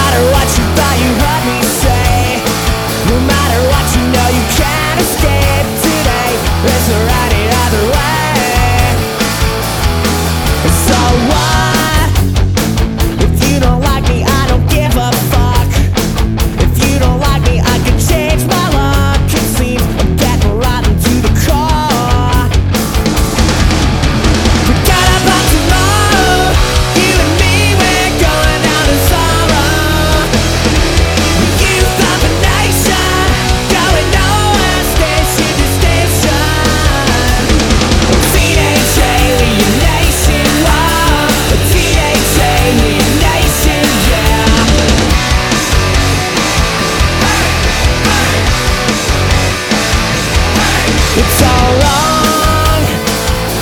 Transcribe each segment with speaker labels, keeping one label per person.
Speaker 1: matter what you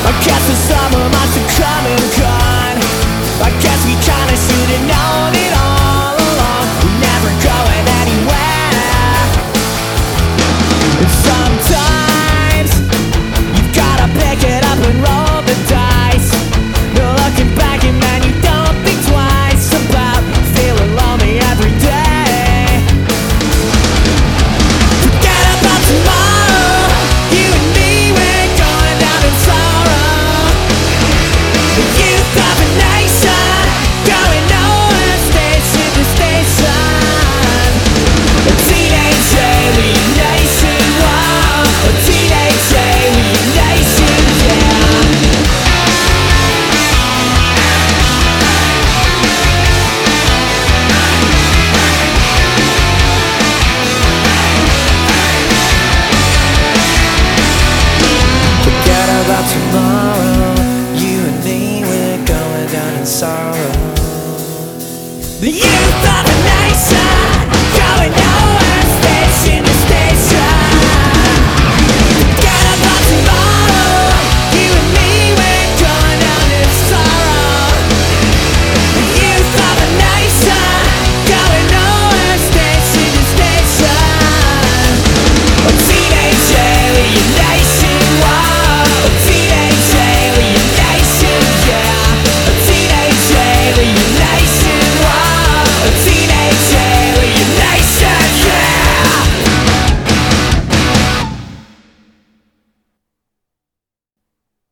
Speaker 1: I guess the summer The youth of America